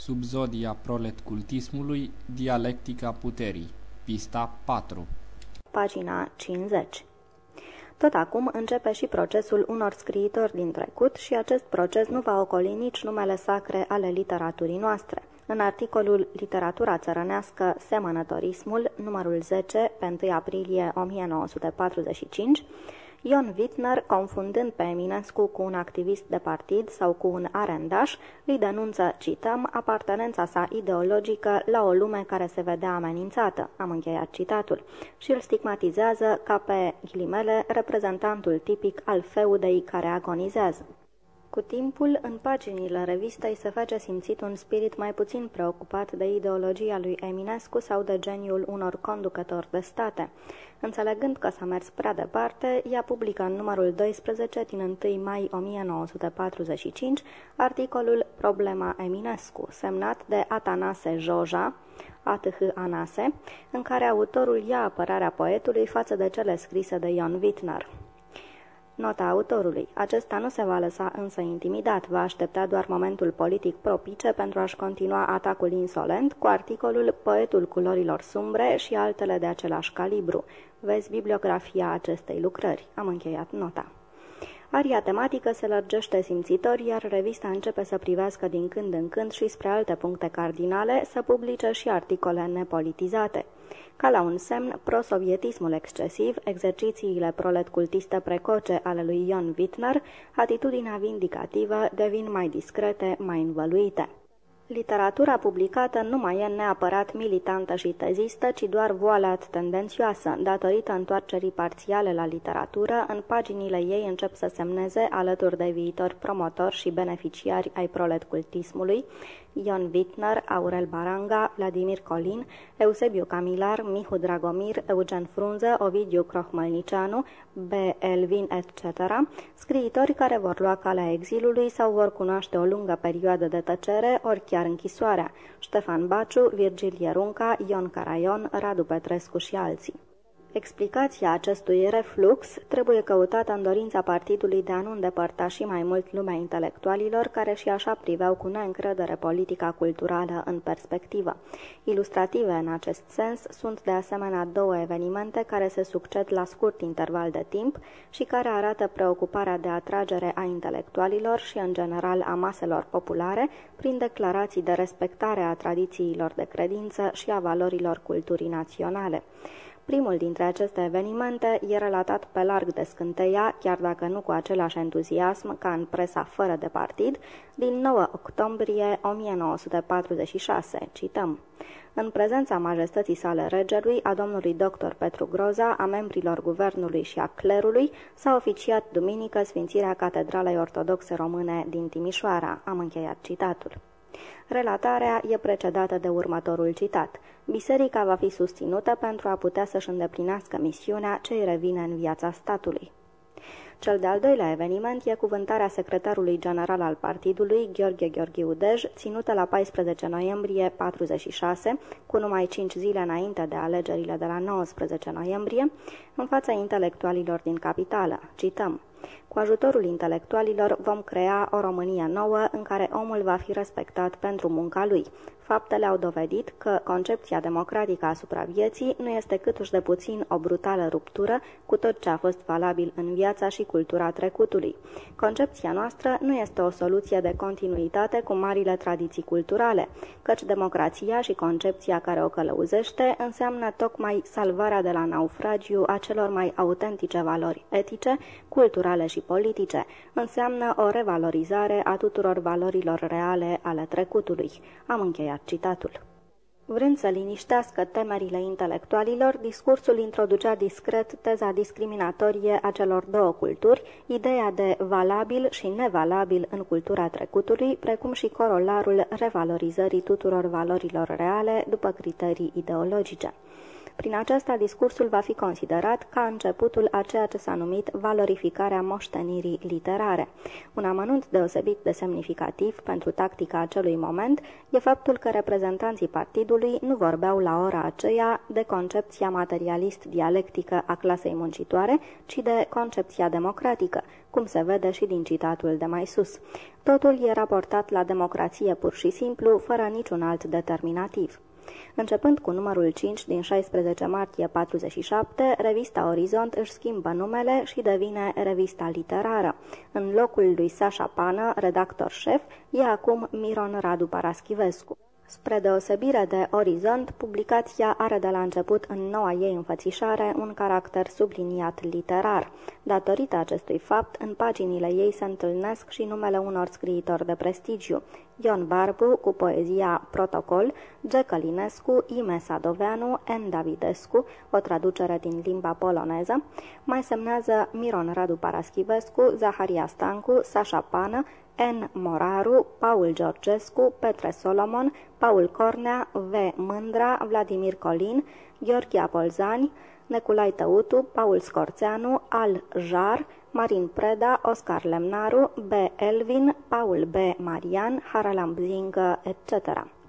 Subzodia proletcultismului, dialectica puterii. Pista 4 Pagina 50 tot acum începe și procesul unor scriitori din trecut și acest proces nu va ocoli nici numele sacre ale literaturii noastre. În articolul Literatura țărănească, semănătorismul, numărul 10, pe 1 aprilie 1945, Ion Wittner, confundând pe Eminescu cu un activist de partid sau cu un arendaș, îi denunță, cităm, apartenența sa ideologică la o lume care se vedea amenințată, am încheiat citatul, și îl stigmatizează ca pe ghilimele reprezentantul tipic al feudei care agonizează. Cu timpul, în paginile revistei se face simțit un spirit mai puțin preocupat de ideologia lui Eminescu sau de geniul unor conducători de state. Înțelegând că s-a mers prea departe, ea publică în numărul 12 din 1 mai 1945 articolul Problema Eminescu, semnat de Atanase Joja, ATH Anase, în care autorul ia apărarea poetului față de cele scrise de Ion Wittner. Nota autorului. Acesta nu se va lăsa însă intimidat, va aștepta doar momentul politic propice pentru a-și continua atacul insolent cu articolul Poetul culorilor sumbre și altele de același calibru. Vezi bibliografia acestei lucrări. Am încheiat nota. Aria tematică se lărgește simțitor, iar revista începe să privească din când în când și spre alte puncte cardinale, să publice și articole nepolitizate. Ca la un semn, prosovietismul excesiv, exercițiile proletcultiste precoce ale lui Ion Wittner, atitudinea vindicativă devin mai discrete, mai învăluite. Literatura publicată nu mai e neapărat militantă și tezistă, ci doar voalat tendențioasă. Datorită întoarcerii parțiale la literatură, în paginile ei încep să semneze, alături de viitori promotori și beneficiari ai proletcultismului, Ion Wittner, Aurel Baranga, Vladimir Colin, Eusebiu Camilar, Mihu Dragomir, Eugen Frunză, Ovidiu Crohmălnicianu, B. Elvin, etc., scriitori care vor lua calea exilului sau vor cunoaște o lungă perioadă de tăcere, ori chiar închisoarea, Ștefan Baciu, Virgil Ierunca, Ion Caraion, Radu Petrescu și alții. Explicația acestui reflux trebuie căutată în dorința partidului de a nu îndepărta și mai mult lumea intelectualilor care și așa priveau cu neîncredere politica culturală în perspectivă. Ilustrative în acest sens sunt de asemenea două evenimente care se succed la scurt interval de timp și care arată preocuparea de atragere a intelectualilor și în general a maselor populare prin declarații de respectare a tradițiilor de credință și a valorilor culturii naționale. Primul dintre aceste evenimente e relatat pe larg de scânteia, chiar dacă nu cu același entuziasm ca în presa fără de partid, din 9 octombrie 1946, cităm. În prezența majestății sale regelui, a domnului dr. Petru Groza, a membrilor guvernului și a clerului, s-a oficiat duminică Sfințirea Catedralei Ortodoxe Române din Timișoara. Am încheiat citatul. Relatarea e precedată de următorul citat. Biserica va fi susținută pentru a putea să-și îndeplinească misiunea ce îi revine în viața statului. Cel de-al doilea eveniment e cuvântarea secretarului general al partidului, Gheorghe Gheorghiu Dej, ținută la 14 noiembrie 46, cu numai 5 zile înainte de alegerile de la 19 noiembrie, în fața intelectualilor din capitală. Cităm. Cu ajutorul intelectualilor vom crea o Românie nouă în care omul va fi respectat pentru munca lui. Faptele au dovedit că concepția democratică asupra vieții nu este câtuși de puțin o brutală ruptură cu tot ce a fost valabil în viața și cultura trecutului. Concepția noastră nu este o soluție de continuitate cu marile tradiții culturale, căci democrația și concepția care o călăuzește înseamnă tocmai salvarea de la naufragiu a celor mai autentice valori etice, culturale și politice. Înseamnă o revalorizare a tuturor valorilor reale ale trecutului. Am încheiat citatul. Vrând să liniștească temerile intelectualilor, discursul introducea discret teza discriminatorie a celor două culturi, ideea de valabil și nevalabil în cultura trecutului, precum și corolarul revalorizării tuturor valorilor reale după criterii ideologice. Prin aceasta, discursul va fi considerat ca începutul a ceea ce s-a numit valorificarea moștenirii literare. Un amănunt deosebit de semnificativ pentru tactica acelui moment e faptul că reprezentanții partidului timpului nu vorbeau la ora aceea de concepția materialist-dialectică a clasei muncitoare, ci de concepția democratică, cum se vede și din citatul de mai sus. Totul e raportat la democrație pur și simplu, fără niciun alt determinativ. Începând cu numărul 5 din 16 martie 47, revista Orizont își schimbă numele și devine revista literară. În locul lui Sasha Pană, redactor șef, e acum Miron Radu Paraschivescu. Spre deosebire de Orizont, publicația are de la început în noua ei înfățișare un caracter subliniat literar. Datorită acestui fapt, în paginile ei se întâlnesc și numele unor scriitori de prestigiu. Ion Barbu cu poezia Protocol, G. Călinescu, Ime Sadoveanu, N. Davidescu, o traducere din limba poloneză, mai semnează Miron Radu Paraschivescu, Zaharia Stancu, Sasha Pană, N. Moraru, Paul Georgescu, Petre Solomon, Paul Cornea, V. Mândra, Vladimir Colin, Gheorghe Apolzani, Neculai Tăutu, Paul Scorțeanu, Al Jar, Marin Preda, Oscar Lemnaru, B. Elvin, Paul B. Marian, Haralam Zingă, etc.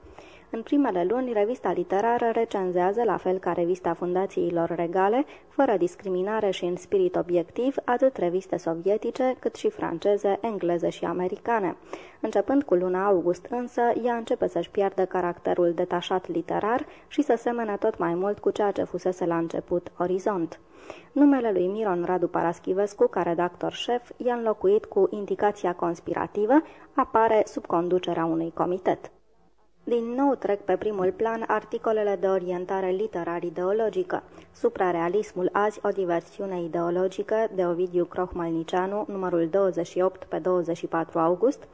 În primele luni, revista literară recenzează, la fel ca revista fundațiilor regale, fără discriminare și în spirit obiectiv, atât reviste sovietice, cât și franceze, engleze și americane. Începând cu luna august însă, ea începe să-și piardă caracterul detașat literar și să semene tot mai mult cu ceea ce fusese la început Orizont. Numele lui Miron Radu Paraschivescu, ca redactor șef, i-a înlocuit cu indicația conspirativă, apare sub conducerea unui comitet. Din nou trec pe primul plan articolele de orientare literar-ideologică. Suprarealismul azi, o diversiune ideologică, de Ovidiu Crohmalnicianu, numărul 28 pe 24 august,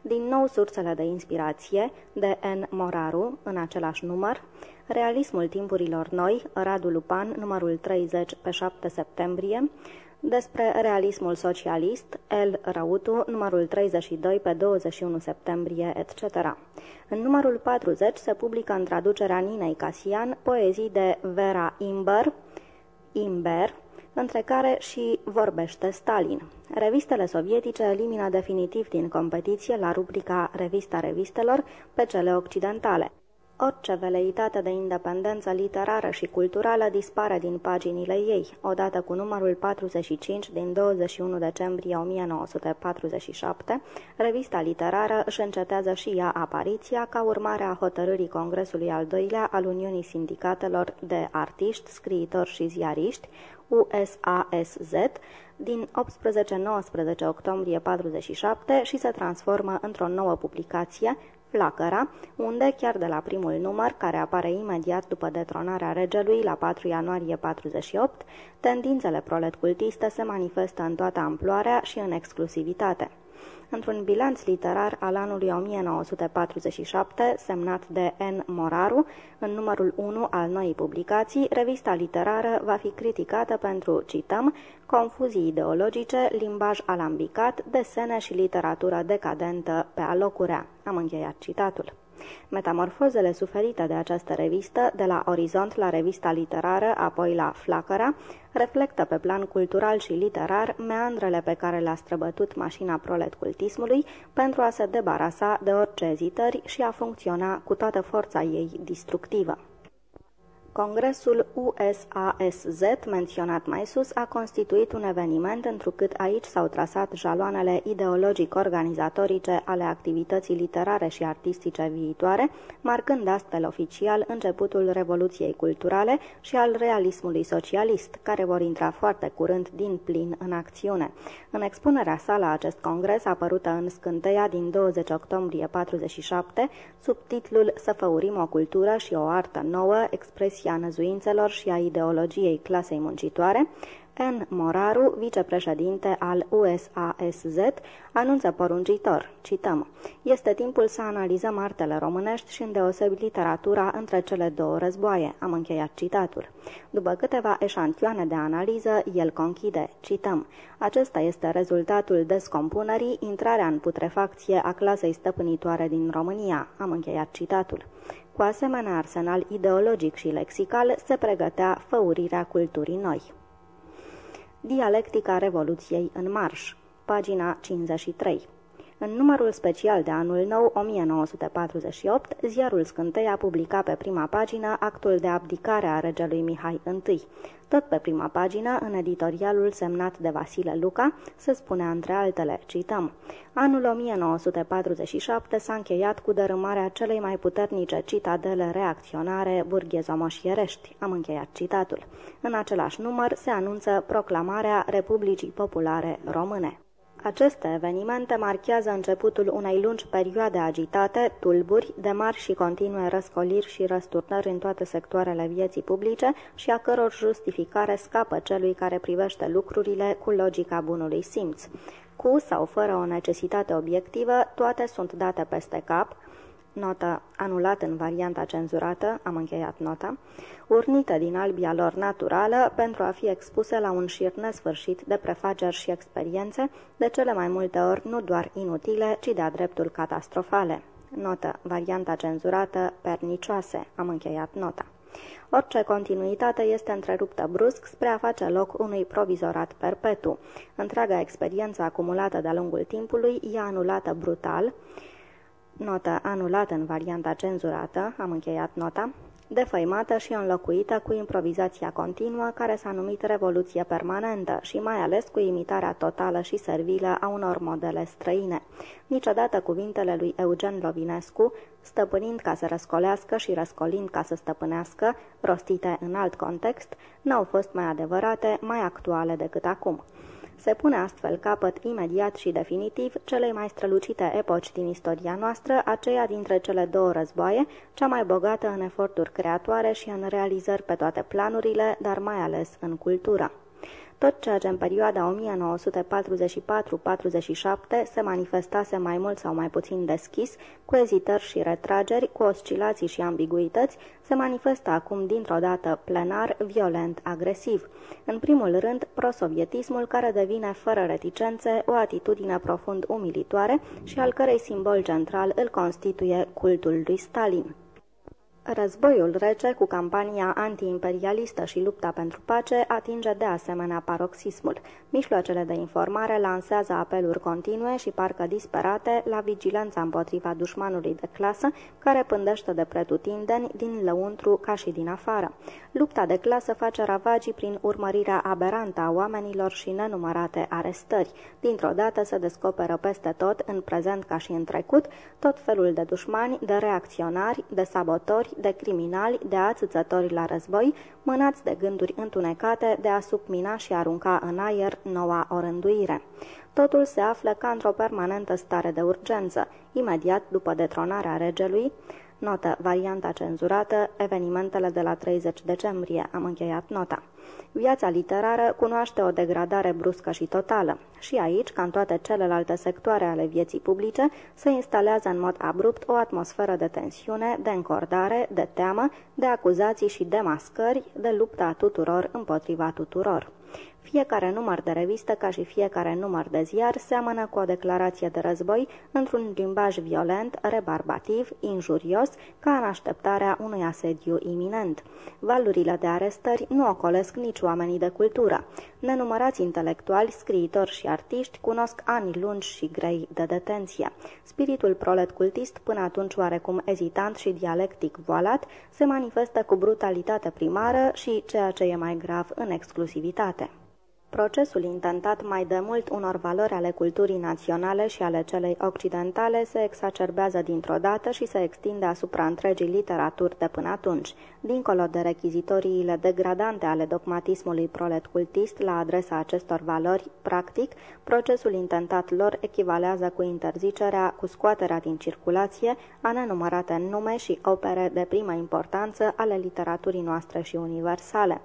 din nou sursele de inspirație, de N. Moraru, în același număr, Realismul timpurilor noi, Radu Lupan, numărul 30 pe 7 septembrie, despre realismul socialist, El Rautu, numărul 32 pe 21 septembrie, etc. În numărul 40 se publică în traducerea Ninei Casian poezii de Vera Imber, Imber, între care și vorbește Stalin. Revistele sovietice elimină definitiv din competiție la rubrica Revista revistelor pe cele occidentale. Orice veleitate de independență literară și culturală dispare din paginile ei, odată cu numărul 45 din 21 decembrie 1947, revista literară își încetează și ea apariția ca urmare a hotărârii Congresului al doilea al Uniunii Sindicatelor de Artiști, Scriitori și Ziariști, USASZ, din 18-19 octombrie 47 și se transformă într-o nouă publicație, Flacăra, unde, chiar de la primul număr, care apare imediat după detronarea regelui la 4 ianuarie 48, tendințele proletcultiste se manifestă în toată amploarea și în exclusivitate într-un bilanț literar al anului 1947, semnat de N. Moraru, în numărul 1 al noii publicații, revista literară va fi criticată pentru, cităm, confuzii ideologice, limbaj alambicat, desene și literatură decadentă pe alocurea. Am încheiat citatul. Metamorfozele suferite de această revistă, de la Orizont la revista literară, apoi la Flacăra, reflectă pe plan cultural și literar meandrele pe care le-a străbătut mașina proletcultismului pentru a se debarasa de orice ezitări și a funcționa cu toată forța ei distructivă. Congresul USASZ, menționat mai sus, a constituit un eveniment întrucât aici s-au trasat jaloanele ideologic-organizatorice ale activității literare și artistice viitoare, marcând astfel oficial începutul Revoluției Culturale și al realismului socialist, care vor intra foarte curând din plin în acțiune. În expunerea sa la acest congres, apărută în scânteia din 20 octombrie 47, sub titlul Să făurim o cultură și o artă nouă, expresie a năzuințelor și a ideologiei clasei muncitoare, N. Moraru, vicepreședinte al USASZ, anunță poruncitor, cităm, Este timpul să analizăm artele românești și îndeosebi literatura între cele două războaie. Am încheiat citatul. După câteva eșantioane de analiză, el conchide, cităm, Acesta este rezultatul descompunerii, intrarea în putrefacție a clasei stăpânitoare din România. Am încheiat citatul. Cu asemenea arsenal ideologic și lexical se pregătea făurirea culturii noi. Dialectica Revoluției în marș, pagina 53 În numărul special de anul nou 1948, ziarul Scânteia publica pe prima pagină actul de abdicare a regelui Mihai I. Tot pe prima pagină, în editorialul semnat de Vasile Luca, se spunea între altele, cităm, Anul 1947 s-a încheiat cu dărâmarea celei mai puternice citadele reacționare burghezomoșierești. Am încheiat citatul. În același număr se anunță proclamarea Republicii Populare Române. Aceste evenimente marchează începutul unei lungi perioade agitate, tulburi, de mari și continue răscoliri și răsturnări în toate sectoarele vieții publice și a căror justificare scapă celui care privește lucrurile cu logica bunului simț. Cu sau fără o necesitate obiectivă, toate sunt date peste cap, notă anulat în varianta cenzurată, am încheiat nota, urnite din albia lor naturală pentru a fi expuse la un șir nesfârșit de prefaceri și experiențe, de cele mai multe ori nu doar inutile, ci de-a dreptul catastrofale. Notă, varianta cenzurată, pernicioase, am încheiat nota. Orice continuitate este întreruptă brusc spre a face loc unui provizorat perpetu. Întreaga experiență acumulată de-a lungul timpului e anulată brutal, notă anulată în varianta cenzurată, am încheiat nota, defăimată și înlocuită cu improvizația continuă care s-a numit Revoluție Permanentă și mai ales cu imitarea totală și servilă a unor modele străine. Niciodată cuvintele lui Eugen Lovinescu, stăpânind ca să răscolească și răscolind ca să stăpânească, rostite în alt context, n-au fost mai adevărate, mai actuale decât acum. Se pune astfel capăt imediat și definitiv celei mai strălucite epoci din istoria noastră, aceea dintre cele două războaie, cea mai bogată în eforturi creatoare și în realizări pe toate planurile, dar mai ales în cultură. Tot ceea ce în perioada 1944-47 se manifestase mai mult sau mai puțin deschis, cu ezitări și retrageri, cu oscilații și ambiguități, se manifestă acum dintr-o dată plenar, violent, agresiv. În primul rând, prosovietismul care devine fără reticențe o atitudine profund umilitoare și al cărei simbol central îl constituie cultul lui Stalin. Războiul rece cu campania antiimperialistă și lupta pentru pace atinge de asemenea paroxismul. Mijloacele de informare lansează apeluri continue și parcă disperate la vigilența împotriva dușmanului de clasă care pândește de pretutindeni din lăuntru ca și din afară. Lupta de clasă face ravagii prin urmărirea aberantă a oamenilor și nenumărate arestări. Dintr-o dată se descoperă peste tot, în prezent ca și în trecut, tot felul de dușmani, de reacționari, de sabotori, de criminali, de ațățători la război, mânați de gânduri întunecate de a submina și arunca în aer noua orânduire. Totul se află ca într-o permanentă stare de urgență. Imediat după detronarea regelui, Notă, varianta cenzurată, evenimentele de la 30 decembrie, am încheiat nota. Viața literară cunoaște o degradare bruscă și totală. Și aici, ca în toate celelalte sectoare ale vieții publice, se instalează în mod abrupt o atmosferă de tensiune, de încordare, de teamă, de acuzații și de mascări, de lupta tuturor împotriva tuturor. Fiecare număr de revistă, ca și fiecare număr de ziar, seamănă cu o declarație de război într-un limbaj violent, rebarbativ, injurios, ca în așteptarea unui asediu iminent. Valurile de arestări nu ocolesc nici oamenii de cultură. Nenumărați intelectuali, scriitori și artiști cunosc ani lungi și grei de detenție. Spiritul prolet cultist, până atunci oarecum ezitant și dialectic voalat, se manifestă cu brutalitate primară și, ceea ce e mai grav, în exclusivitate. Procesul intentat mai de mult unor valori ale culturii naționale și ale celei occidentale se exacerbează dintr-o dată și se extinde asupra întregii literaturi de până atunci. Dincolo de rechizitoriile degradante ale dogmatismului prolet cultist la adresa acestor valori, practic, procesul intentat lor echivalează cu interzicerea, cu scoaterea din circulație a nenumărate nume și opere de primă importanță ale literaturii noastre și universale.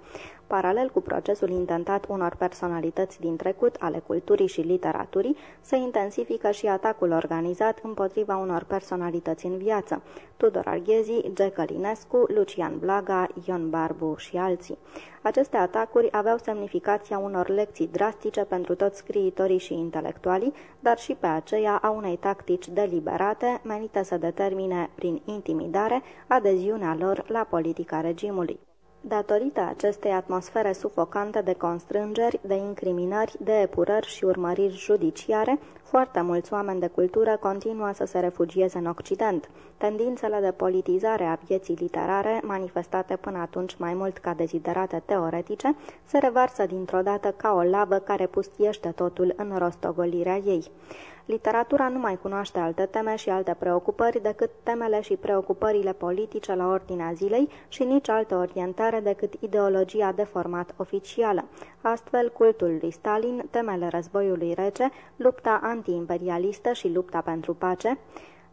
Paralel cu procesul intentat unor personalități din trecut ale culturii și literaturii, se intensifică și atacul organizat împotriva unor personalități în viață, Tudor Arghezi, Gecălinescu, Lucian Blaga, Ion Barbu și alții. Aceste atacuri aveau semnificația unor lecții drastice pentru toți scriitorii și intelectualii, dar și pe aceea a unei tactici deliberate menite să determine, prin intimidare, adeziunea lor la politica regimului. Datorită acestei atmosfere sufocante de constrângeri, de incriminări, de epurări și urmăriri judiciare, foarte mulți oameni de cultură continuă să se refugieze în Occident. Tendințele de politizare a vieții literare, manifestate până atunci mai mult ca deziderate teoretice, se revarsă dintr-o dată ca o lavă care pustiește totul în rostogolirea ei. Literatura nu mai cunoaște alte teme și alte preocupări decât temele și preocupările politice la ordinea zilei și nici altă orientare decât ideologia de format oficială. Astfel, cultul lui Stalin, temele războiului rece, lupta antiimperialistă și lupta pentru pace,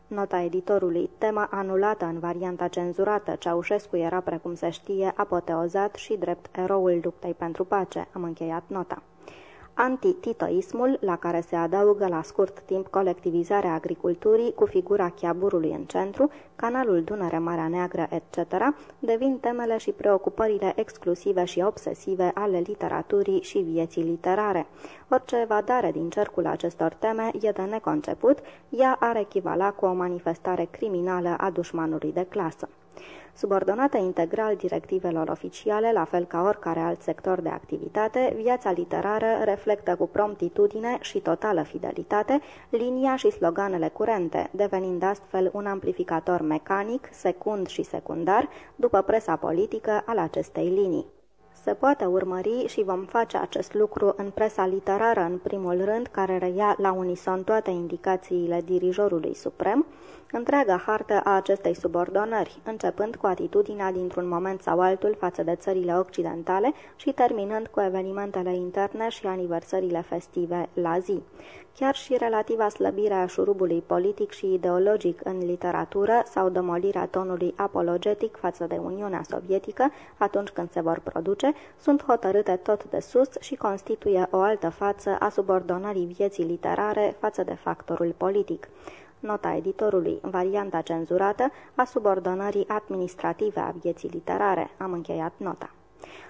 Nota editorului, tema anulată în varianta cenzurată, Ceaușescu era, precum se știe, apoteozat și drept eroul luptei pentru pace. Am încheiat nota. Antititoismul, la care se adaugă la scurt timp colectivizarea agriculturii cu figura chiaburului în centru, canalul Dunăre-Marea Neagră, etc., devin temele și preocupările exclusive și obsesive ale literaturii și vieții literare. Orice evadare din cercul acestor teme e de neconceput, ea ar echivala cu o manifestare criminală a dușmanului de clasă. Subordonată integral directivelor oficiale, la fel ca oricare alt sector de activitate, viața literară reflectă cu promptitudine și totală fidelitate linia și sloganele curente, devenind astfel un amplificator mecanic, secund și secundar, după presa politică al acestei linii. Se poate urmări și vom face acest lucru în presa literară în primul rând, care reia la unison toate indicațiile dirijorului suprem, întreaga hartă a acestei subordonări, începând cu atitudinea dintr-un moment sau altul față de țările occidentale și terminând cu evenimentele interne și aniversările festive la zi. Chiar și relativa slăbire a șurubului politic și ideologic în literatură sau demolirea tonului apologetic față de Uniunea Sovietică atunci când se vor produce, sunt hotărâte tot de sus și constituie o altă față a subordonării vieții literare față de factorul politic. Nota editorului, varianta cenzurată a subordonării administrative a vieții literare. Am încheiat nota.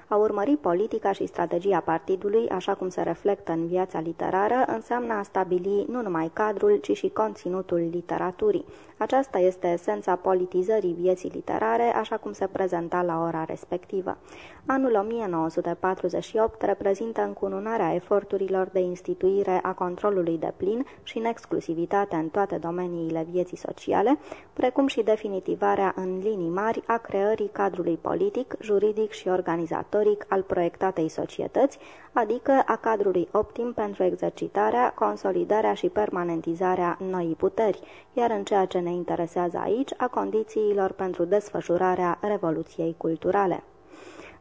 A urmări politica și strategia partidului, așa cum se reflectă în viața literară, înseamnă a stabili nu numai cadrul, ci și conținutul literaturii. Aceasta este esența politizării vieții literare, așa cum se prezenta la ora respectivă. Anul 1948 reprezintă încununarea eforturilor de instituire a controlului de plin și în exclusivitate în toate domeniile vieții sociale, precum și definitivarea în linii mari a creării cadrului politic, juridic și organizatoric al proiectatei societăți, adică a cadrului optim pentru exercitarea, consolidarea și permanentizarea noii puteri, iar în ceea ce ne interesează aici, a condițiilor pentru desfășurarea revoluției culturale.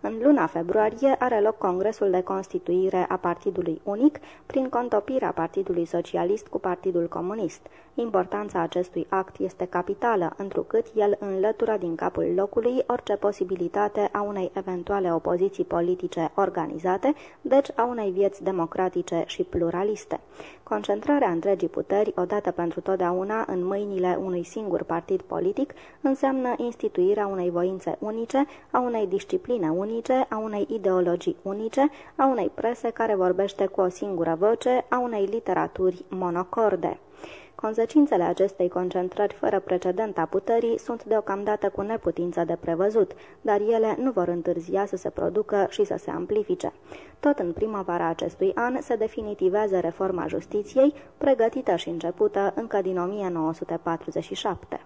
În luna februarie are loc Congresul de Constituire a Partidului Unic prin contopirea Partidului Socialist cu Partidul Comunist. Importanța acestui act este capitală, întrucât el înlătură din capul locului orice posibilitate a unei eventuale opoziții politice organizate, deci a unei vieți democratice și pluraliste. Concentrarea întregii puteri, odată pentru totdeauna, în mâinile unui singur partid politic, înseamnă instituirea unei voințe unice, a unei discipline unice, a unei ideologii unice, a unei prese care vorbește cu o singură voce, a unei literaturi monocorde. Consecințele acestei concentrări fără precedent a puterii sunt deocamdată cu neputință de prevăzut, dar ele nu vor întârzia să se producă și să se amplifice. Tot în primăvara acestui an se definitivează reforma justiției, pregătită și începută încă din 1947.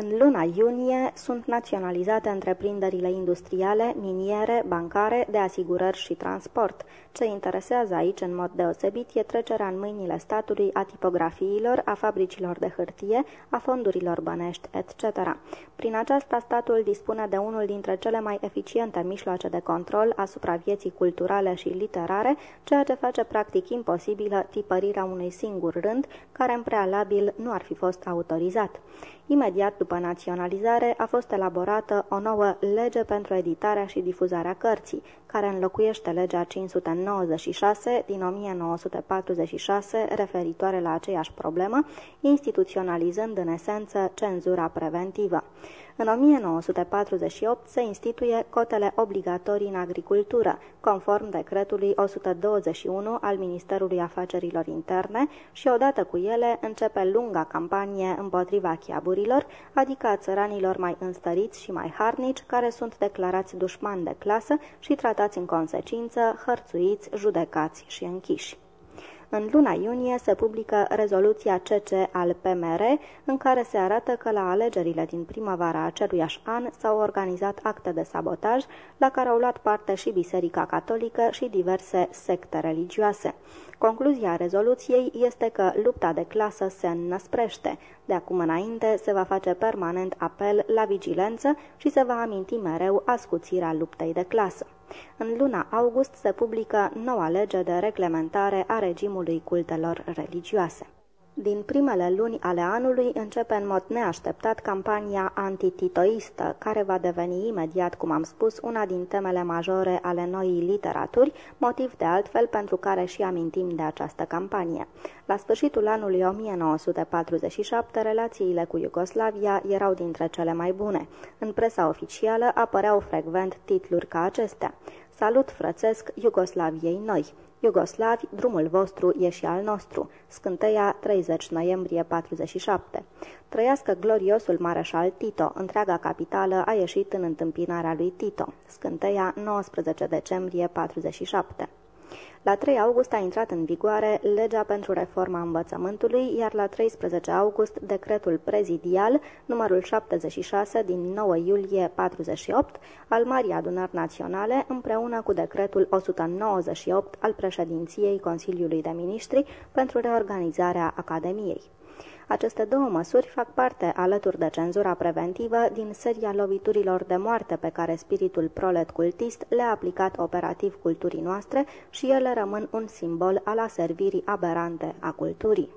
În luna iunie sunt naționalizate întreprinderile industriale, miniere, bancare, de asigurări și transport. Ce interesează aici în mod deosebit e trecerea în mâinile statului a tipografiilor, a fabricilor de hârtie, a fondurilor bănești, etc. Prin aceasta, statul dispune de unul dintre cele mai eficiente mijloace de control asupra vieții culturale și literare, ceea ce face practic imposibilă tipărirea unui singur rând, care în prealabil nu ar fi fost autorizat. Imediat după naționalizare a fost elaborată o nouă lege pentru editarea și difuzarea cărții, care înlocuiește legea 596 din 1946 referitoare la aceeași problemă, instituționalizând în esență cenzura preventivă. În 1948 se instituie cotele obligatorii în agricultură, conform decretului 121 al Ministerului Afacerilor Interne și odată cu ele începe lunga campanie împotriva chiaburilor, adică a țăranilor mai înstăriți și mai harnici, care sunt declarați dușmani de clasă și tratați în consecință, hărțuiți, judecați și închiși. În luna iunie se publică rezoluția CC al PMR, în care se arată că la alegerile din primăvara aceluiași an s-au organizat acte de sabotaj, la care au luat parte și Biserica Catolică și diverse secte religioase. Concluzia rezoluției este că lupta de clasă se înnăsprește. De acum înainte se va face permanent apel la vigilență și se va aminti mereu ascuțirea luptei de clasă. În luna august se publică noua lege de reglementare a regimului cultelor religioase. Din primele luni ale anului începe în mod neașteptat campania antititoistă, care va deveni imediat, cum am spus, una din temele majore ale noii literaturi, motiv de altfel pentru care și amintim de această campanie. La sfârșitul anului 1947, relațiile cu Iugoslavia erau dintre cele mai bune. În presa oficială apăreau frecvent titluri ca acestea. Salut frățesc Iugoslaviei noi! Iugoslavi, drumul vostru e și al nostru. Scânteia 30 noiembrie 47. Trăiască gloriosul mareșal Tito. Întreaga capitală a ieșit în întâmpinarea lui Tito. Scânteia 19 decembrie 47. La 3 august a intrat în vigoare legea pentru reforma învățământului, iar la 13 august decretul prezidial numărul 76 din 9 iulie 48 al Marii Adunări Naționale împreună cu decretul 198 al președinției Consiliului de Ministri pentru reorganizarea Academiei. Aceste două măsuri fac parte, alături de cenzura preventivă, din seria loviturilor de moarte pe care spiritul prolet cultist le-a aplicat operativ culturii noastre și ele rămân un simbol al aservirii aberante a culturii.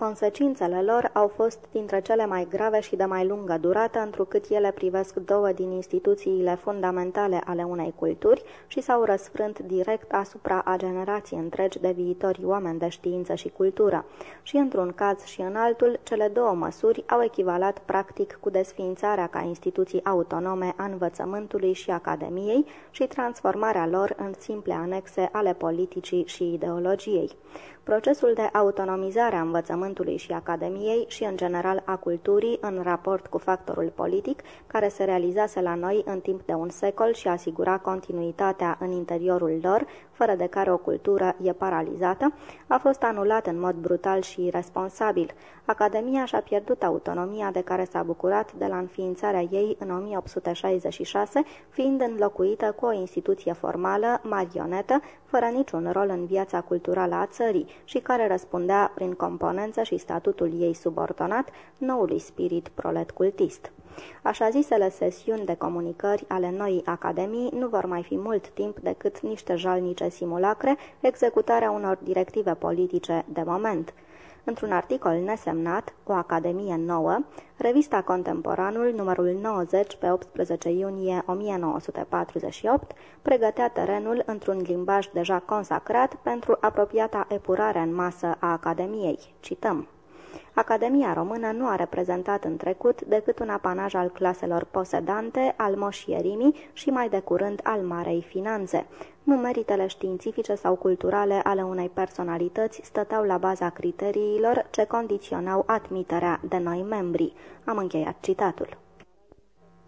Consecințele lor au fost dintre cele mai grave și de mai lungă durată, întrucât ele privesc două din instituțiile fundamentale ale unei culturi și s-au răsfrânt direct asupra a generații întregi de viitori oameni de știință și cultură. Și într-un caz și în altul, cele două măsuri au echivalat practic cu desființarea ca instituții autonome a învățământului și academiei și transformarea lor în simple anexe ale politicii și ideologiei. Procesul de autonomizare a învățământului și academiei și, în general, a culturii în raport cu factorul politic, care se realizase la noi în timp de un secol și asigura continuitatea în interiorul lor, fără de care o cultură e paralizată, a fost anulat în mod brutal și irresponsabil. Academia și-a pierdut autonomia de care s-a bucurat de la înființarea ei în 1866, fiind înlocuită cu o instituție formală, marionetă, fără niciun rol în viața culturală a țării și care răspundea prin componență și statutul ei subordonat noului spirit prolet cultist. Așa zisele sesiuni de comunicări ale noii academii nu vor mai fi mult timp decât niște jalnice simulacre, executarea unor directive politice de moment. Într-un articol nesemnat, O Academie Nouă, revista Contemporanul, numărul 90 pe 18 iunie 1948, pregătea terenul într-un limbaj deja consacrat pentru apropiata epurare în masă a Academiei. Cităm. Academia Română nu a reprezentat în trecut decât un apanaj al claselor posedante, al moșierimii și mai de curând al marei finanțe. Nu meritele științifice sau culturale ale unei personalități stăteau la baza criteriilor ce condiționau admiterea de noi membri. Am încheiat citatul.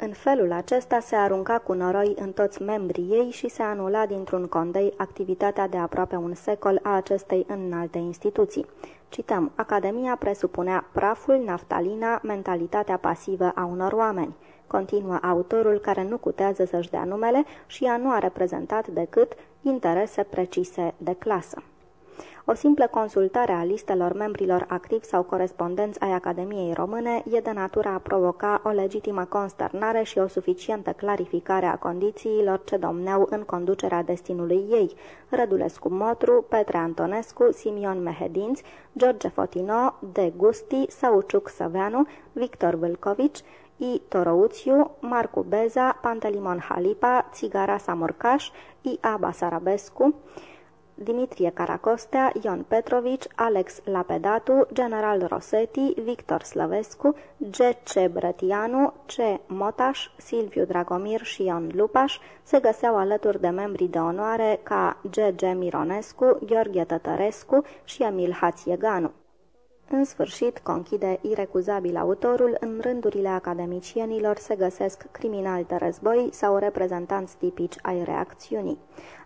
În felul acesta se arunca cu noroi în toți membrii ei și se anula dintr-un condei activitatea de aproape un secol a acestei înalte instituții. Cităm, Academia presupunea praful, naftalina, mentalitatea pasivă a unor oameni. Continuă autorul care nu cutează să-și dea numele și ea nu a reprezentat decât interese precise de clasă. O simplă consultare a listelor membrilor activi sau corespondenți ai Academiei Române e de natura a provoca o legitimă consternare și o suficientă clarificare a condițiilor ce domneau în conducerea destinului ei. Rădulescu Motru, Petre Antonescu, Simion Mehedinți, George Fotino, De Gusti, Sauciuc Săveanu, Victor Vâlcovici, I. Torouțiu, Marcu Beza, Pantelimon Halipa, Țigara Samurcaș, I. A. Basarabescu, Dimitrie Caracostea, Ion Petrovici, Alex Lapedatu, General Rosetti, Victor Slăvescu, G.C. Brătianu, C. Motaș, Silviu Dragomir și Ion Lupaș se găseau alături de membrii de onoare ca G.G. Mironescu, Gheorghe Tătărescu și Emil Hațieganu. În sfârșit, conchide irecuzabil autorul, în rândurile academicienilor se găsesc criminali de război sau reprezentanți tipici ai reacțiunii.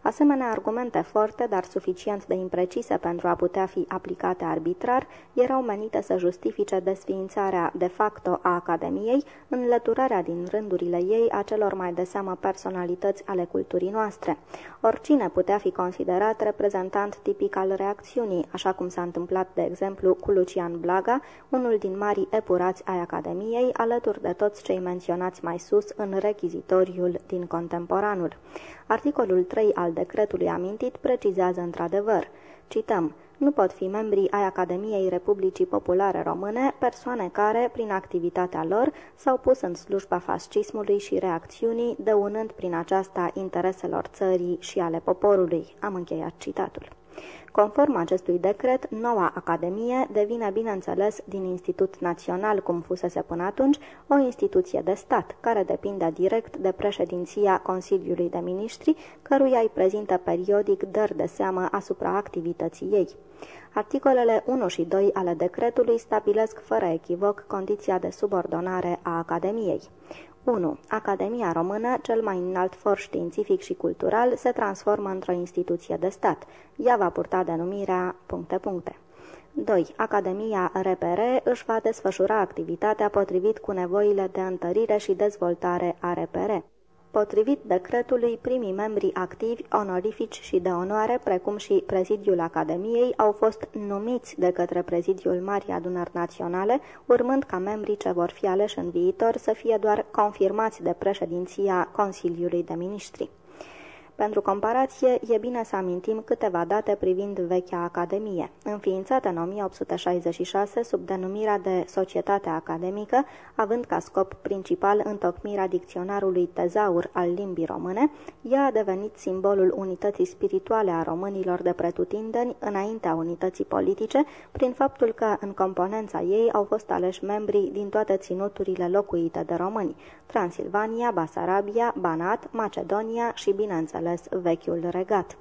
Asemenea, argumente forte, dar suficient de imprecise pentru a putea fi aplicate arbitrar, erau menite să justifice desființarea de facto a Academiei, înlăturarea din rândurile ei a celor mai de seamă personalități ale culturii noastre. Oricine putea fi considerat reprezentant tipic al reacțiunii, așa cum s-a întâmplat, de exemplu, cu Lucian Blaga, unul din marii epurați ai Academiei, alături de toți cei menționați mai sus în rechizitoriul din contemporanul. Articolul 3 al decretului amintit precizează într-adevăr, cităm, nu pot fi membri ai Academiei Republicii Populare Române persoane care, prin activitatea lor, s-au pus în slujba fascismului și reacțiunii, dăunând prin aceasta intereselor țării și ale poporului. Am încheiat citatul. Conform acestui decret, noua Academie devine, bineînțeles, din Institut Național, cum fusese până atunci, o instituție de stat, care depinde direct de președinția Consiliului de Ministri, căruia îi prezintă periodic dări de seamă asupra activității ei. Articolele 1 și 2 ale decretului stabilesc fără echivoc condiția de subordonare a Academiei. 1. Academia Română, cel mai înalt for științific și cultural, se transformă într-o instituție de stat. Ea va purta denumirea... puncte puncte. 2. Academia RPR își va desfășura activitatea potrivit cu nevoile de întărire și dezvoltare a RPR. Potrivit decretului, primii membri activi, onorifici și de onoare, precum și prezidiul Academiei, au fost numiți de către prezidiul Marii Adunări Naționale, urmând ca membrii ce vor fi aleși în viitor să fie doar confirmați de președinția Consiliului de Ministri. Pentru comparație, e bine să amintim câteva date privind vechea Academie. Înființată în 1866 sub denumirea de Societate Academică, având ca scop principal întocmirea dicționarului tezaur al limbii române, ea a devenit simbolul unității spirituale a românilor de pretutindeni înaintea unității politice, prin faptul că în componența ei au fost aleși membrii din toate ținuturile locuite de români, Transilvania, Basarabia, Banat, Macedonia și, bineînțeles, ales vechiul regat.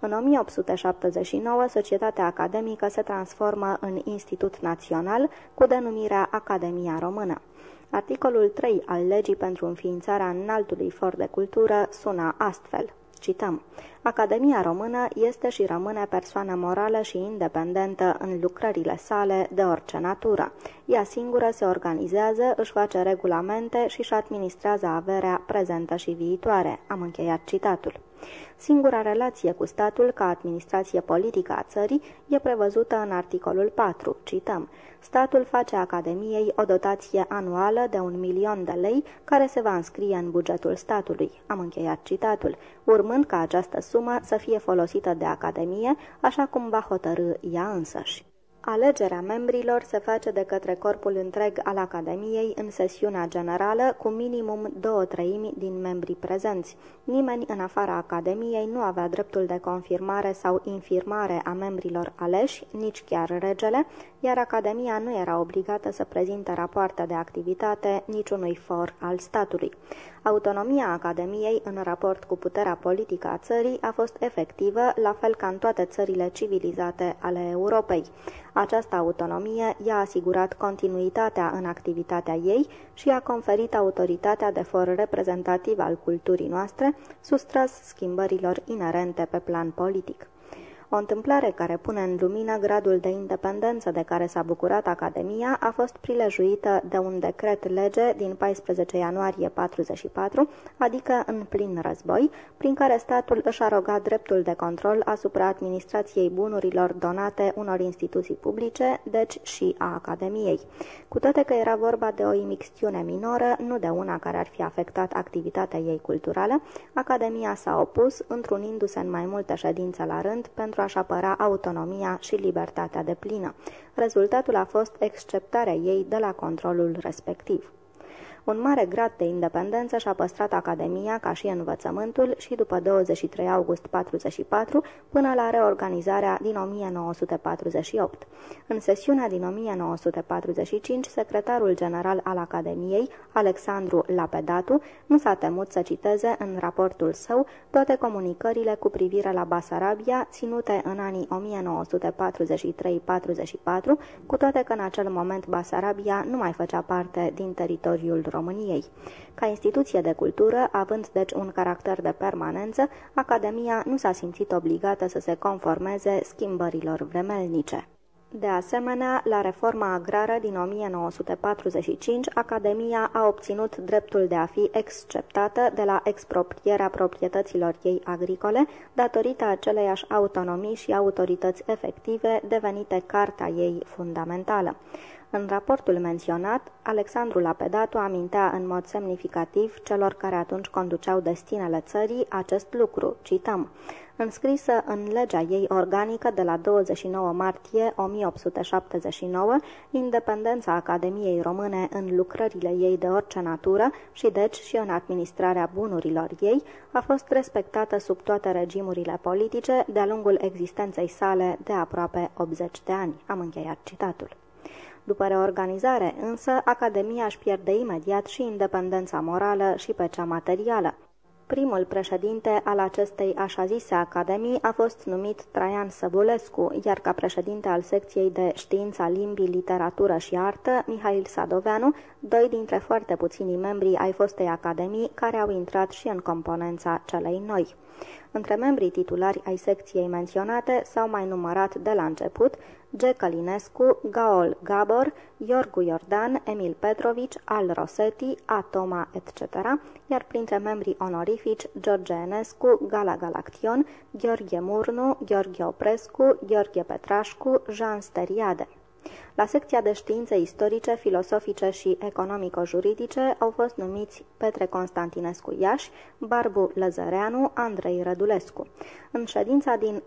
În 1879, societatea academică se transformă în Institut Național cu denumirea Academia Română. Articolul 3 al legii pentru înființarea înaltului for de cultură sună astfel. Cităm. Academia Română este și rămâne persoană morală și independentă în lucrările sale de orice natură. Ea singură se organizează, își face regulamente și își administrează averea prezentă și viitoare. Am încheiat citatul. Singura relație cu statul ca administrație politică a țării e prevăzută în articolul 4. Cităm. Statul face Academiei o dotație anuală de un milion de lei care se va înscrie în bugetul statului. Am încheiat citatul, urmând ca această sumă să fie folosită de Academie, așa cum va hotărâ ea însăși. Alegerea membrilor se face de către corpul întreg al Academiei în sesiunea generală, cu minimum două treimi din membrii prezenți. Nimeni în afara Academiei nu avea dreptul de confirmare sau infirmare a membrilor aleși, nici chiar regele, iar Academia nu era obligată să prezinte rapoarte de activitate niciunui for al statului. Autonomia Academiei în raport cu puterea politică a țării a fost efectivă, la fel ca în toate țările civilizate ale Europei. Această autonomie i-a asigurat continuitatea în activitatea ei și a conferit autoritatea de for reprezentativ al culturii noastre, sustras schimbărilor inerente pe plan politic. O întâmplare care pune în lumină gradul de independență de care s-a bucurat Academia a fost prilejuită de un decret lege din 14 ianuarie 44, adică în plin război, prin care statul își aroga dreptul de control asupra administrației bunurilor donate unor instituții publice, deci și a Academiei. Cu toate că era vorba de o imixtiune minoră, nu de una care ar fi afectat activitatea ei culturală, Academia s-a opus, întrunindu-se în mai multe ședințe la rând pentru pentru a-și apăra autonomia și libertatea de plină. Rezultatul a fost exceptarea ei de la controlul respectiv. Un mare grad de independență și-a păstrat Academia ca și învățământul și după 23 august 44 până la reorganizarea din 1948. În sesiunea din 1945, secretarul general al Academiei, Alexandru Lapedatu, nu s-a temut să citeze în raportul său toate comunicările cu privire la Basarabia ținute în anii 1943-44, cu toate că în acel moment Basarabia nu mai făcea parte din teritoriul României. Ca instituție de cultură, având deci un caracter de permanență, Academia nu s-a simțit obligată să se conformeze schimbărilor vremelnice. De asemenea, la reforma agrară din 1945, Academia a obținut dreptul de a fi exceptată de la exproprierea proprietăților ei agricole, datorită aceleiași autonomii și autorități efective devenite carta ei fundamentală. În raportul menționat, Alexandru Lapedatu amintea în mod semnificativ celor care atunci conduceau destinele țării acest lucru, cităm, înscrisă în legea ei organică de la 29 martie 1879, independența Academiei Române în lucrările ei de orice natură și deci și în administrarea bunurilor ei, a fost respectată sub toate regimurile politice de-a lungul existenței sale de aproape 80 de ani. Am încheiat citatul. După reorganizare, însă, Academia își pierde imediat și independența morală și pe cea materială. Primul președinte al acestei așa zise academii a fost numit Traian Săbulescu, iar ca președinte al secției de știința limbii, literatură și artă, Mihail Sadoveanu, doi dintre foarte puținii membri ai fostei academii care au intrat și în componența celei noi. Între membrii titulari ai secției menționate s-au mai numărat de la început G. Călinescu, Gaol Gabor, Iorgu Iordan, Emil Petrovici, Al Rosetti, Atoma, etc., iar printre membrii onorifici George Enescu, Gala Galaction, Gheorghe Murnu, Gheorghe Oprescu, Gheorghe Petrașcu, Jean Steriade. La secția de științe istorice, filosofice și economico-juridice au fost numiți Petre Constantinescu Iași, Barbu Lăzăreanu, Andrei Rădulescu. În ședința din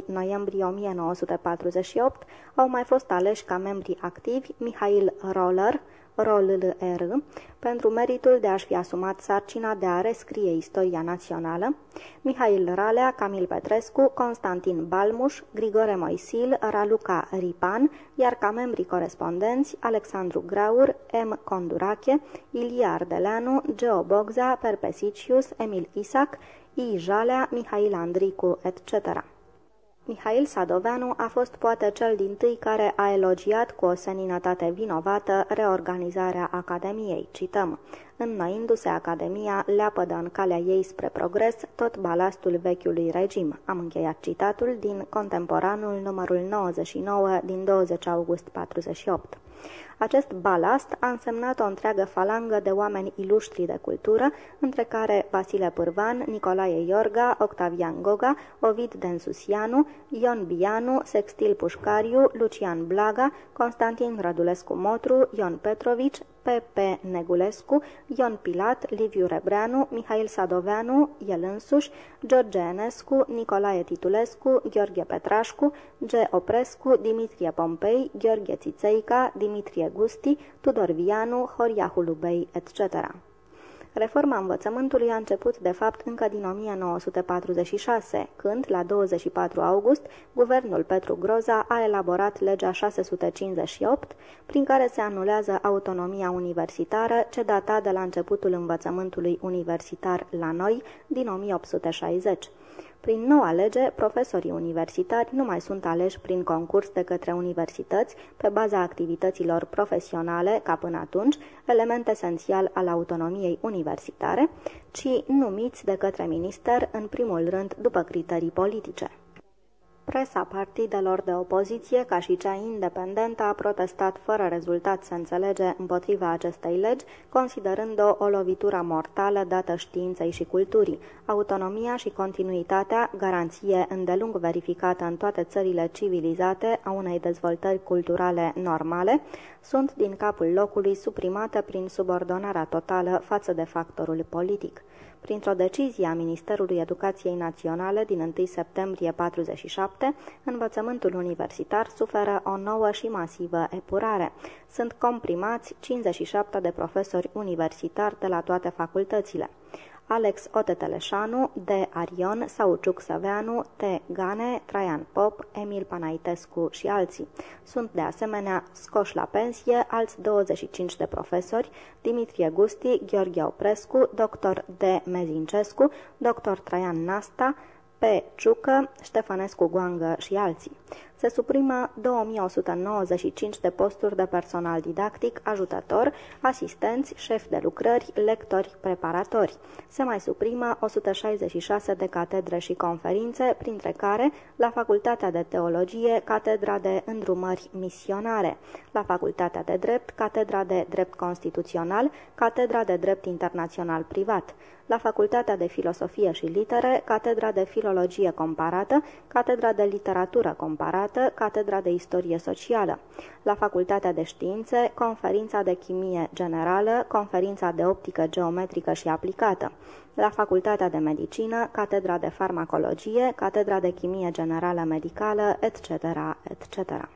1-2 noiembrie 1948 au mai fost aleși ca membri activi Mihail Roller, ROLLR, pentru meritul de a-și fi asumat sarcina de a rescrie istoria națională, Mihail Ralea, Camil Petrescu, Constantin Balmuș, Grigore Moisil, Raluca Ripan, iar ca membri corespondenți Alexandru Graur, M. Condurache, Ilia Ardeleanu, Geo Bogza, Perpesicius, Emil Isac, I. Jalea, Mihail Andricu, etc. Mihail Sadoveanu a fost poate cel din tâi care a elogiat cu o seninătate vinovată reorganizarea Academiei. Cităm, înnoindu-se Academia, leapădă în calea ei spre progres tot balastul vechiului regim. Am încheiat citatul din Contemporanul numărul 99 din 20 august 48. Acest balast a însemnat o întreagă falangă de oameni iluștri de cultură, între care Vasile Pârvan, Nicolae Iorga, Octavian Goga, Ovid Densusianu, Ion Bianu, Sextil Pușcariu, Lucian Blaga, Constantin Radulescu Motru, Ion Petrovici, P.P. Negulescu, Ion Pilat, Liviu Rebreanu, Mihail Sadoveanu, el însuși, George Enescu, Nicolae Titulescu, Gheorghe Petrașcu, G. Oprescu, Dimitrie Pompei, Gheorghe Țițeica, Dimitrie Gusti, Tudor Vianu, Horia Hulubei, etc. Reforma învățământului a început, de fapt, încă din 1946, când, la 24 august, guvernul Petru Groza a elaborat legea 658, prin care se anulează autonomia universitară, ce data de la începutul învățământului universitar la noi, din 1860. Prin noua lege, profesorii universitari nu mai sunt aleși prin concurs de către universități pe baza activităților profesionale, ca până atunci, element esențial al autonomiei universitare, ci numiți de către minister în primul rând după criterii politice. Presa partidelor de opoziție, ca și cea independentă, a protestat fără rezultat să înțelege împotriva acestei legi, considerând-o o lovitură mortală dată științei și culturii. Autonomia și continuitatea, garanție îndelung verificată în toate țările civilizate a unei dezvoltări culturale normale, sunt din capul locului suprimate prin subordonarea totală față de factorul politic printr-o decizie a Ministerului Educației Naționale din 1 septembrie 47, 1937, învățământul universitar suferă o nouă și masivă epurare. Sunt comprimați 57 de profesori universitari de la toate facultățile. Alex Oteteleșanu, D. Arion, Sauciuc Săveanu, T. Gane, Traian Pop, Emil Panaitescu și alții. Sunt de asemenea scoși la pensie alți 25 de profesori, Dimitrie Gusti, Gheorghe Oprescu, dr. D. Mezincescu, dr. Traian Nasta, P. Ciucă, Ștefănescu Goangă și alții se suprimă 2195 de posturi de personal didactic, ajutător, asistenți, șef de lucrări, lectori, preparatori. Se mai suprimă 166 de catedre și conferințe, printre care, la Facultatea de Teologie, Catedra de Îndrumări Misionare, la Facultatea de Drept, Catedra de Drept Constituțional, Catedra de Drept Internațional Privat, la Facultatea de Filosofie și Litere, Catedra de Filologie Comparată, Catedra de Literatură Comparată, Catedra de Istorie Socială, la Facultatea de Științe, Conferința de Chimie Generală, Conferința de Optică Geometrică și Aplicată, la Facultatea de Medicină, Catedra de Farmacologie, Catedra de Chimie Generală Medicală, etc., etc.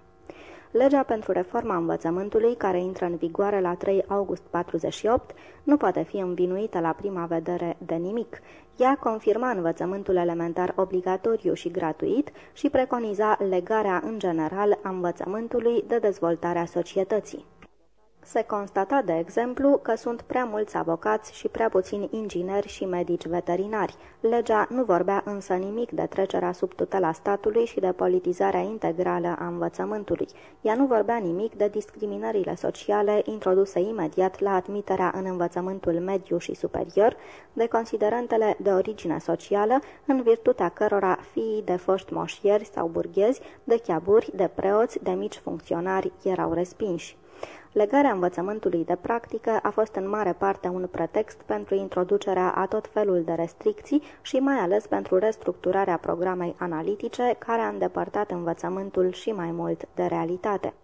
Legea pentru reforma învățământului, care intră în vigoare la 3 august 48, nu poate fi învinuită la prima vedere de nimic. Ea confirma învățământul elementar obligatoriu și gratuit și preconiza legarea în general a învățământului de dezvoltarea societății. Se constata, de exemplu, că sunt prea mulți avocați și prea puțini ingineri și medici veterinari. Legea nu vorbea însă nimic de trecerea sub tutela statului și de politizarea integrală a învățământului. Ea nu vorbea nimic de discriminările sociale introduse imediat la admiterea în învățământul mediu și superior, de considerentele de origine socială, în virtutea cărora fiii de foști moșieri sau burghezi, de chiaburi, de preoți, de mici funcționari erau respinși. Legarea învățământului de practică a fost în mare parte un pretext pentru introducerea a tot felul de restricții și mai ales pentru restructurarea programei analitice, care a îndepărtat învățământul și mai mult de realitate.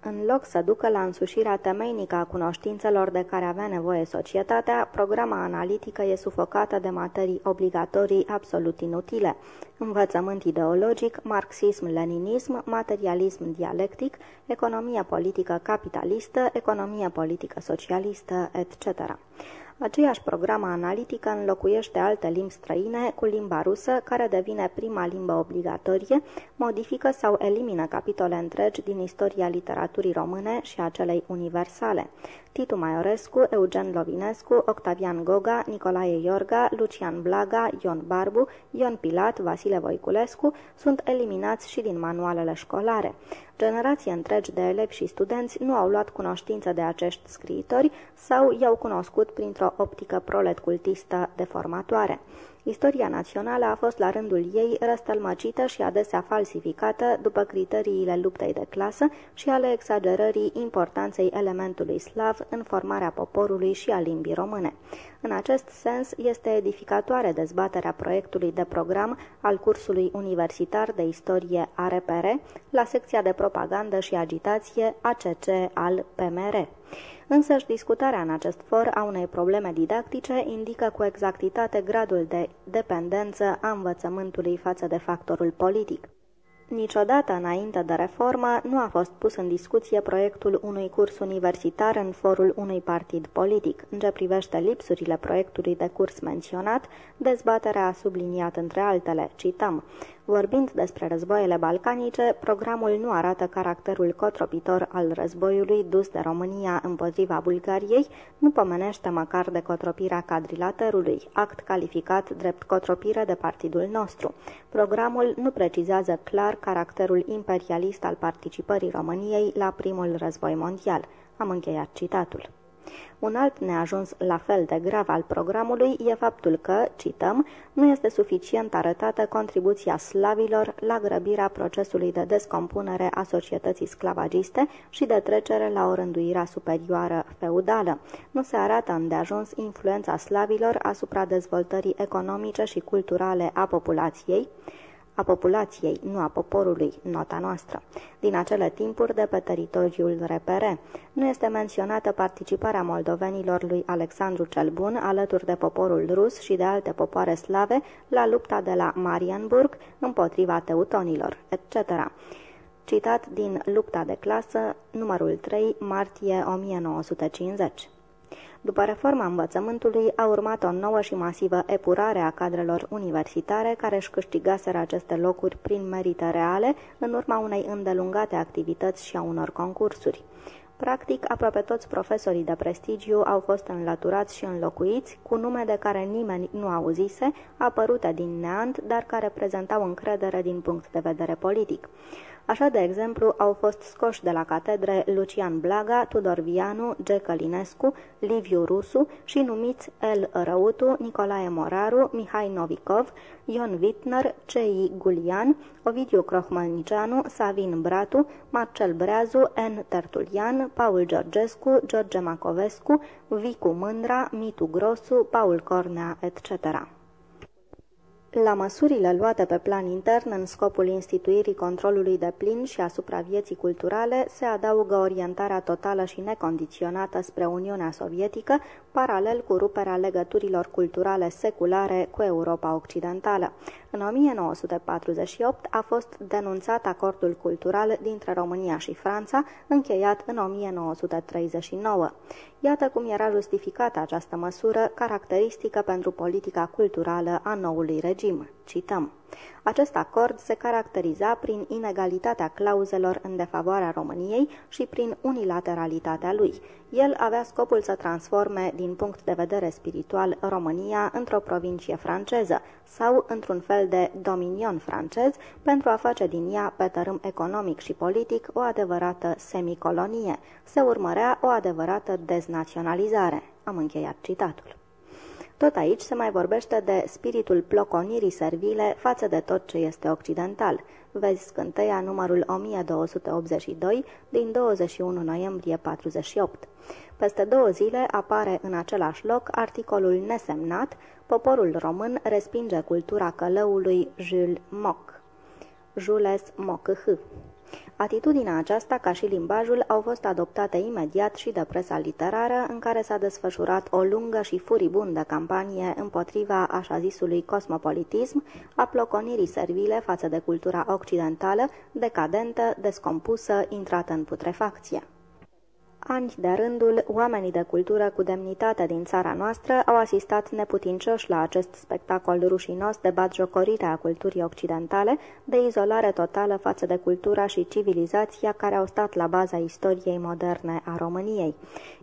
În loc să ducă la însușirea temeinică a cunoștințelor de care avea nevoie societatea, programa analitică e sufocată de materii obligatorii absolut inutile. Învățământ ideologic, marxism-leninism, materialism dialectic, economie politică capitalistă, economie politică socialistă, etc. Aceeași programă analitică înlocuiește alte limbi străine cu limba rusă, care devine prima limbă obligatorie, modifică sau elimină capitole întregi din istoria literaturii române și a celei universale. Titu Maiorescu, Eugen Lovinescu, Octavian Goga, Nicolae Iorga, Lucian Blaga, Ion Barbu, Ion Pilat, Vasile Voiculescu sunt eliminați și din manualele școlare. Generații întregi de elevi și studenți nu au luat cunoștință de acești scriitori sau i-au cunoscut printr-o optică prolet cultistă deformatoare. Istoria națională a fost la rândul ei răstălmăcită și adesea falsificată după criteriile luptei de clasă și ale exagerării importanței elementului slav în formarea poporului și a limbii române. În acest sens, este edificatoare dezbaterea proiectului de program al cursului universitar de istorie ARPR la secția de propagandă și agitație ACC al PMR. Însăși discutarea în acest for a unei probleme didactice indică cu exactitate gradul de dependență a învățământului față de factorul politic. Niciodată înainte de reformă nu a fost pus în discuție proiectul unui curs universitar în forul unui partid politic. În ce privește lipsurile proiectului de curs menționat, dezbaterea a subliniat între altele, cităm, Vorbind despre războaiele balcanice, programul nu arată caracterul cotropitor al războiului dus de România împotriva Bulgariei, nu pomenește măcar de cotropirea cadrilaterului, act calificat drept cotropire de partidul nostru. Programul nu precizează clar caracterul imperialist al participării României la primul război mondial. Am încheiat citatul. Un alt neajuns la fel de grav al programului e faptul că, cităm, nu este suficient arătată contribuția slavilor la grăbirea procesului de descompunere a societății sclavagiste și de trecere la o rânduire superioară feudală. Nu se arată îndeajuns influența slavilor asupra dezvoltării economice și culturale a populației, a populației, nu a poporului, nota noastră. Din acele timpuri de pe teritoriul repere, nu este menționată participarea moldovenilor lui Alexandru cel Bun alături de poporul rus și de alte popoare slave la lupta de la Marienburg împotriva teutonilor, etc. Citat din Lupta de clasă, numărul 3, martie 1950. După reforma învățământului, a urmat o nouă și masivă epurare a cadrelor universitare care își câștigaseră aceste locuri prin merite reale, în urma unei îndelungate activități și a unor concursuri. Practic, aproape toți profesorii de prestigiu au fost înlăturați și înlocuiți cu nume de care nimeni nu auzise, apărute din neant, dar care prezentau încredere din punct de vedere politic. Așa, de exemplu, au fost scoși de la catedre Lucian Blaga, Tudor Vianu, G. Călinescu, Liviu Rusu și numiți El Răutu, Nicolae Moraru, Mihai Novikov, Ion Wittner, C.I. Gulian, Ovidiu Crohmălnicianu, Savin Bratu, Marcel Breazu, N. Tertulian, Paul Georgescu, George Macovescu, Vicu Mândra, Mitu Grosu, Paul Cornea, etc. La măsurile luate pe plan intern în scopul instituirii controlului de plin și asupra vieții culturale se adaugă orientarea totală și necondiționată spre Uniunea Sovietică, paralel cu ruperea legăturilor culturale seculare cu Europa Occidentală. În 1948 a fost denunțat acordul cultural dintre România și Franța, încheiat în 1939. Iată cum era justificată această măsură, caracteristică pentru politica culturală a noului regim. Cităm. Acest acord se caracteriza prin inegalitatea clauzelor în defavoarea României și prin unilateralitatea lui. El avea scopul să transforme, din punct de vedere spiritual, România într-o provincie franceză sau într-un fel de dominion francez pentru a face din ea, pe tărâm economic și politic, o adevărată semicolonie. Se urmărea o adevărată deznaționalizare. Am încheiat citatul. Tot aici se mai vorbește de spiritul ploconirii servile față de tot ce este occidental. Vezi scânteia numărul 1282 din 21 noiembrie 48. Peste două zile apare în același loc articolul nesemnat Poporul român respinge cultura călăului Jules Moc. Jules Moch. Atitudinea aceasta, ca și limbajul, au fost adoptate imediat și de presa literară, în care s-a desfășurat o lungă și furibundă campanie împotriva așa zisului cosmopolitism, a ploconirii servile față de cultura occidentală, decadentă, descompusă, intrată în putrefacție. Ani de rândul, oamenii de cultură cu demnitate din țara noastră au asistat neputincioși la acest spectacol rușinos de batjocorire a culturii occidentale, de izolare totală față de cultura și civilizația care au stat la baza istoriei moderne a României.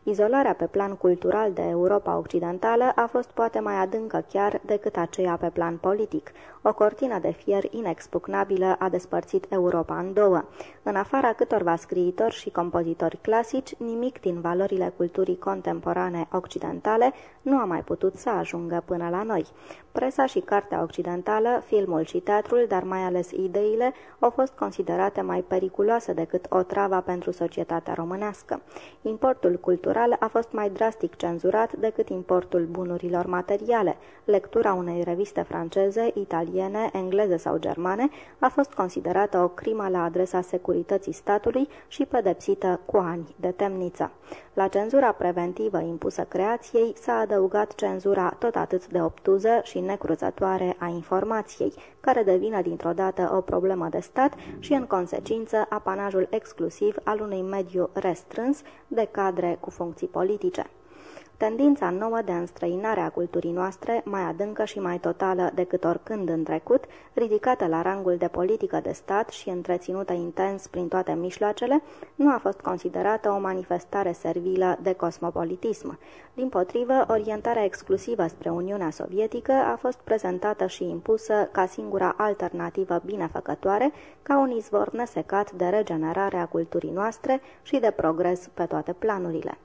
Izolarea pe plan cultural de Europa Occidentală a fost poate mai adâncă chiar decât aceea pe plan politic. O cortină de fier inexpucnabilă a despărțit Europa în două. În afara câtorva scriitori și compozitori clasici, nimic din valorile culturii contemporane occidentale nu a mai putut să ajungă până la noi. Presa și cartea occidentală, filmul și teatrul, dar mai ales ideile, au fost considerate mai periculoase decât o travă pentru societatea românească. Importul cultural a fost mai drastic cenzurat decât importul bunurilor materiale. Lectura unei reviste franceze, italiene, engleze sau germane a fost considerată o crimă la adresa securității statului și pedepsită cu ani de temniță. La cenzura preventivă impusă creației s-a adăugat cenzura tot atât de obtuză și necruzătoare a informației, care devine dintr-o dată o problemă de stat și, în consecință, apanajul exclusiv al unui mediu restrâns de cadre cu funcții politice. Tendința nouă de înstrăinare a culturii noastre, mai adâncă și mai totală decât oricând în trecut, ridicată la rangul de politică de stat și întreținută intens prin toate mijloacele, nu a fost considerată o manifestare servilă de cosmopolitism. Din potrivă, orientarea exclusivă spre Uniunea Sovietică a fost prezentată și impusă ca singura alternativă binefăcătoare, ca un izvor nesecat de regenerare a culturii noastre și de progres pe toate planurile.